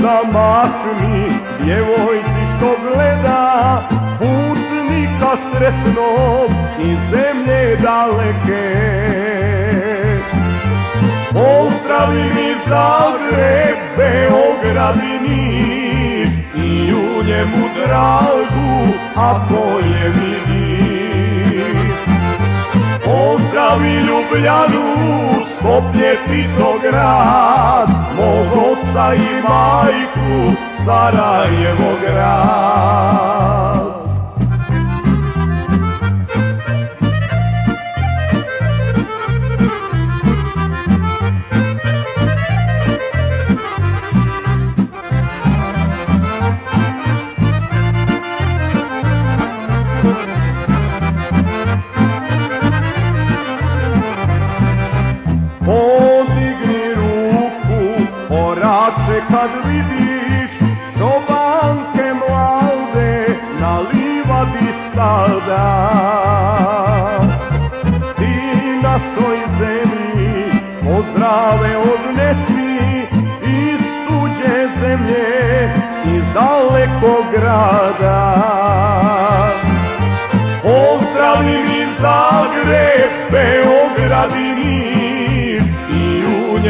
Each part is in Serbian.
zamahni djevojci što gleda putnika sretnog i zemlje daleke. Pozdravi mi Zagreb, Beograd i Niš i u njemu dragu ako je vidiš Pozdravi Ljubljanu, Skoplje, Titograd, mog oca i majku, Sarajevo grad. Kad vidiš čobanke mlade na livadi stada. Ti našoj zemlji pozdrave odnesi iz tuđe zemlje, iz dalekog grada. Pozdravi mi Zagreb, Beograd i Niš i u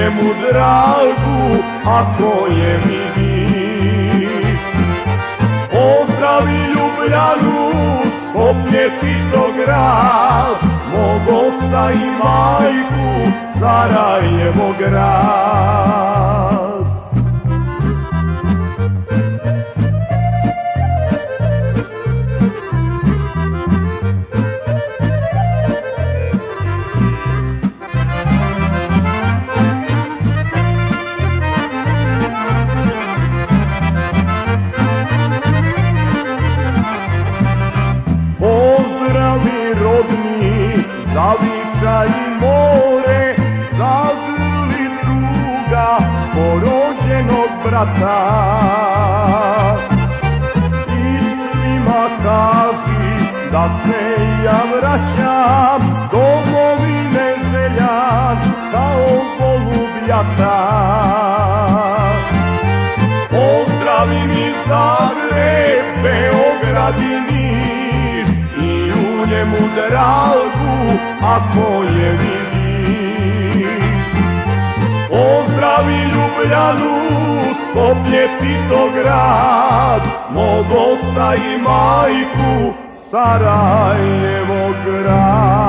njemu dragu ako je vidiš. Pozdravi Ljubljanu, Skoplje, Titograd, mog oca i majku, Sarajevo grad. Brata. I svima kaži da se ja vraćam, domovine željan, kao golubljata. Pozdravi mi Zagreb, Beograd i Niš i u njemu dragu ako je vidiš. Pozdravi Ljubljanu, Skoplje, Titograd, mog oca i majku, Sarajevo grad.